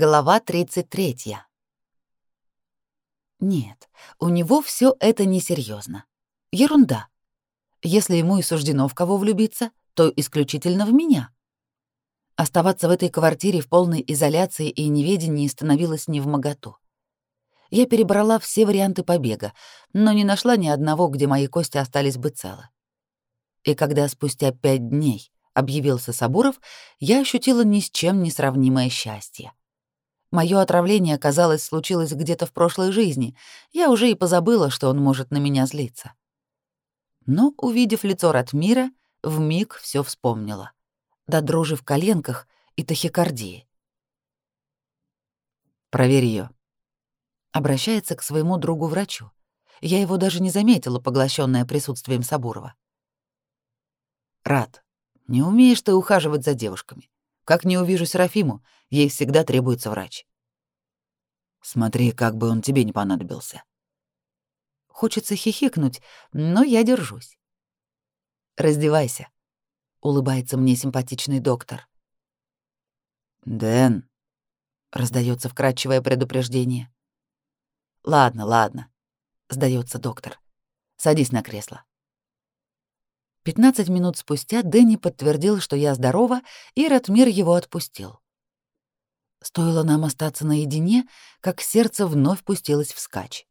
Глава 33. Нет, у него все это несерьезно. Ерунда. Если ему и суждено в кого влюбиться, то исключительно в меня. Оставаться в этой квартире в полной изоляции и неведении становилось невмоготу. Я перебрала все варианты побега, но не нашла ни одного, где мои кости остались бы целы. И когда спустя пять дней объявился Сабуров, я ощутила ни с чем не сравнимое счастье. Моё отравление, казалось, случилось где-то в прошлой жизни. Я уже и позабыла, что он может на меня злиться. Но, увидев лицо Ратмира, вмиг всё вспомнила. До дрожи в коленках и тахикардии. «Проверь её. Обращается к своему другу-врачу. Я его даже не заметила, поглощенная присутствием Сабурова. «Рад, не умеешь ты ухаживать за девушками. Как не увижу Серафиму, ей всегда требуется врач. Смотри, как бы он тебе не понадобился. Хочется хихикнуть, но я держусь. Раздевайся, улыбается мне симпатичный доктор. Дэн, раздается вкрадчивое предупреждение. Ладно, ладно, сдается доктор. Садись на кресло. 15 минут спустя Дэнни подтвердил, что я здорова, и Ратмир его отпустил. Стоило нам остаться наедине, как сердце вновь пустилось вскачь.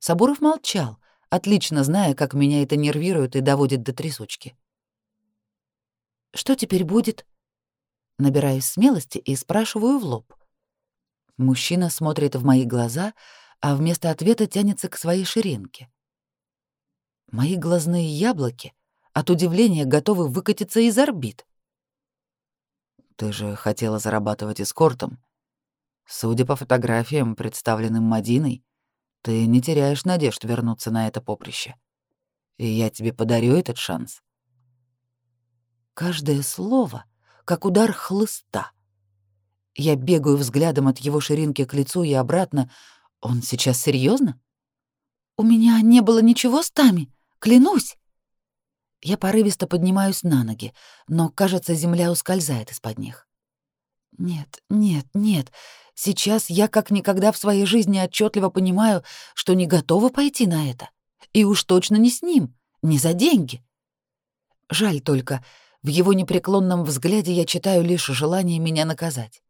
Сабуров молчал, отлично зная, как меня это нервирует и доводит до трясучки. «Что теперь будет?» Набираюсь смелости и спрашиваю в лоб. Мужчина смотрит в мои глаза, а вместо ответа тянется к своей ширинке. Мои глазные яблоки от удивления готовы выкатиться из орбит. «Ты же хотела зарабатывать эскортом. Судя по фотографиям, представленным Мадиной, ты не теряешь надежд вернуться на это поприще. И я тебе подарю этот шанс». Каждое слово — как удар хлыста. Я бегаю взглядом от его ширинки к лицу и обратно. Он сейчас серьезно? «У меня не было ничего с Тами, клянусь!» Я порывисто поднимаюсь на ноги, но, кажется, земля ускользает из-под них. Нет, нет, нет. Сейчас я как никогда в своей жизни отчетливо понимаю, что не готова пойти на это. И уж точно не с ним, не за деньги. Жаль только, в его непреклонном взгляде я читаю лишь желание меня наказать.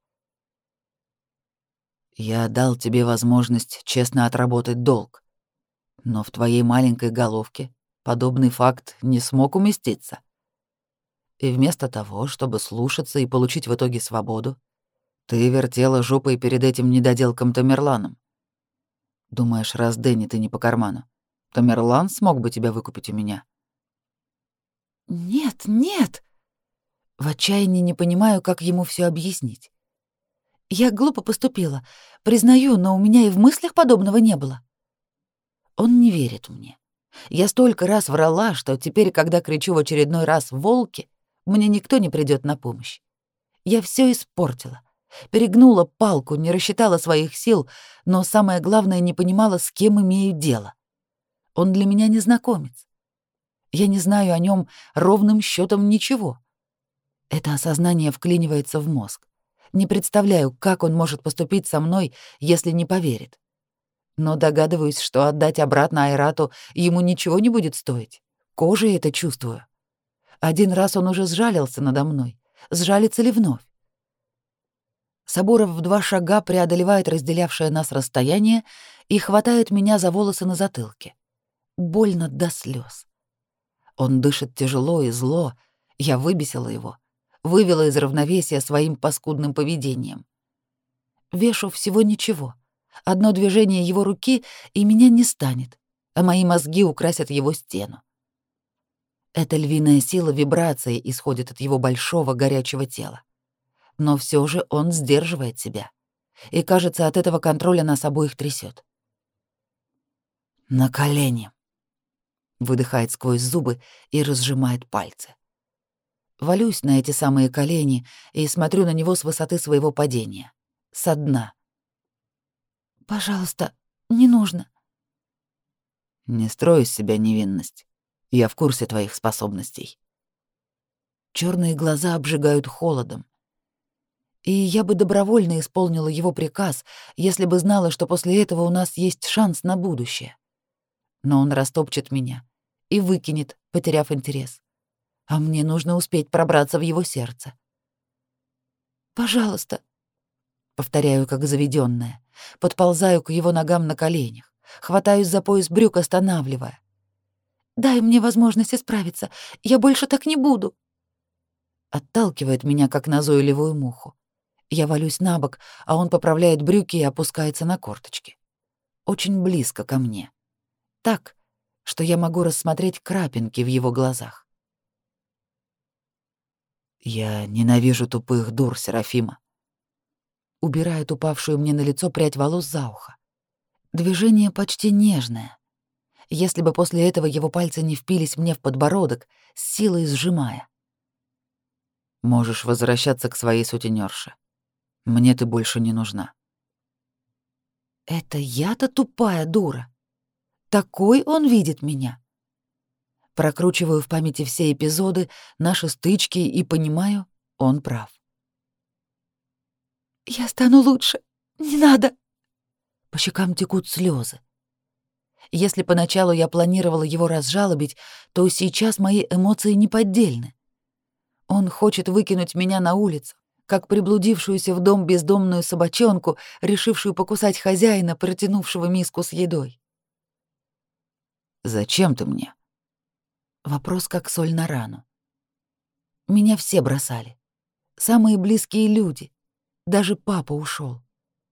Я дал тебе возможность честно отработать долг, но в твоей маленькой головке подобный факт не смог уместиться. И вместо того, чтобы слушаться и получить в итоге свободу, ты вертела жопой перед этим недоделком Тамерланом. Думаешь, раз Дэнни ты не по карману, Тамерлан смог бы тебя выкупить у меня? Нет, нет. В отчаянии не понимаю, как ему все объяснить. Я глупо поступила, признаю, но у меня и в мыслях подобного не было. Он не верит мне. Я столько раз врала, что теперь, когда кричу в очередной раз «волки», мне никто не придет на помощь. Я все испортила. Перегнула палку, не рассчитала своих сил, но самое главное, не понимала, с кем имею дело. Он для меня незнакомец. Я не знаю о нем ровным счетом ничего. Это осознание вклинивается в мозг. Не представляю, как он может поступить со мной, если не поверит но догадываюсь, что отдать обратно Айрату ему ничего не будет стоить. Кожей это чувствую. Один раз он уже сжалился надо мной. Сжалится ли вновь? Соборов в два шага преодолевает разделявшее нас расстояние и хватает меня за волосы на затылке. Больно до слез. Он дышит тяжело и зло. Я выбесила его, вывела из равновесия своим паскудным поведением. Вешу всего ничего — Одно движение его руки, и меня не станет, а мои мозги украсят его стену. Эта львиная сила вибрации исходит от его большого горячего тела. Но все же он сдерживает себя. И, кажется, от этого контроля нас обоих трясет. «На колени!» — выдыхает сквозь зубы и разжимает пальцы. Валюсь на эти самые колени и смотрю на него с высоты своего падения. Со дна. Пожалуйста, не нужно. Не строй из себя невинность. Я в курсе твоих способностей. Черные глаза обжигают холодом. И я бы добровольно исполнила его приказ, если бы знала, что после этого у нас есть шанс на будущее. Но он растопчет меня и выкинет, потеряв интерес. А мне нужно успеть пробраться в его сердце. «Пожалуйста», — повторяю, как заведенная, подползаю к его ногам на коленях, хватаюсь за пояс брюк, останавливая. «Дай мне возможность исправиться, я больше так не буду». Отталкивает меня, как назойливую муху. Я валюсь на бок, а он поправляет брюки и опускается на корточки. Очень близко ко мне. Так, что я могу рассмотреть крапинки в его глазах. Я ненавижу тупых дур, Серафима. Убирает упавшую мне на лицо прядь волос за ухо. Движение почти нежное. Если бы после этого его пальцы не впились мне в подбородок, с силой сжимая. Можешь возвращаться к своей сутенерше. Мне ты больше не нужна. Это я-то тупая дура. Такой он видит меня. Прокручиваю в памяти все эпизоды, наши стычки и понимаю, он прав. «Я стану лучше. Не надо!» По щекам текут слезы. Если поначалу я планировала его разжалобить, то сейчас мои эмоции неподдельны. Он хочет выкинуть меня на улицу, как приблудившуюся в дом бездомную собачонку, решившую покусать хозяина, протянувшего миску с едой. «Зачем ты мне?» Вопрос как соль на рану. Меня все бросали. Самые близкие люди. Даже папа ушел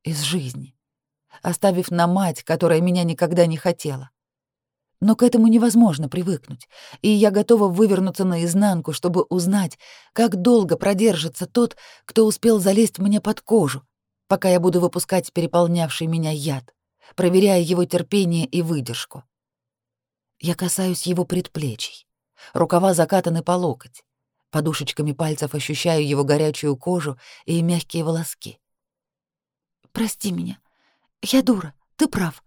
из жизни, оставив на мать, которая меня никогда не хотела. Но к этому невозможно привыкнуть, и я готова вывернуться наизнанку, чтобы узнать, как долго продержится тот, кто успел залезть мне под кожу, пока я буду выпускать переполнявший меня яд, проверяя его терпение и выдержку. Я касаюсь его предплечий. Рукава закатаны по локоть. Подушечками пальцев ощущаю его горячую кожу и мягкие волоски. «Прости меня. Я дура. Ты прав.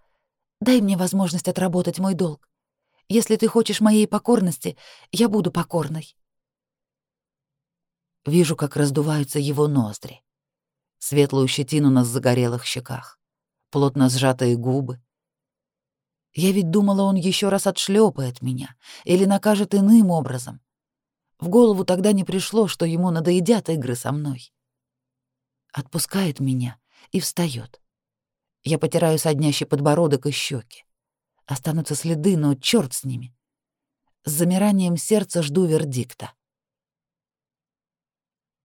Дай мне возможность отработать мой долг. Если ты хочешь моей покорности, я буду покорной. Вижу, как раздуваются его ноздри. Светлую щетину на загорелых щеках, плотно сжатые губы. Я ведь думала, он еще раз отшлепает меня или накажет иным образом. В голову тогда не пришло, что ему надоедят игры со мной. Отпускает меня и встает. Я потираю соднящий подбородок и щеки. Останутся следы, но черт с ними. С замиранием сердца жду вердикта.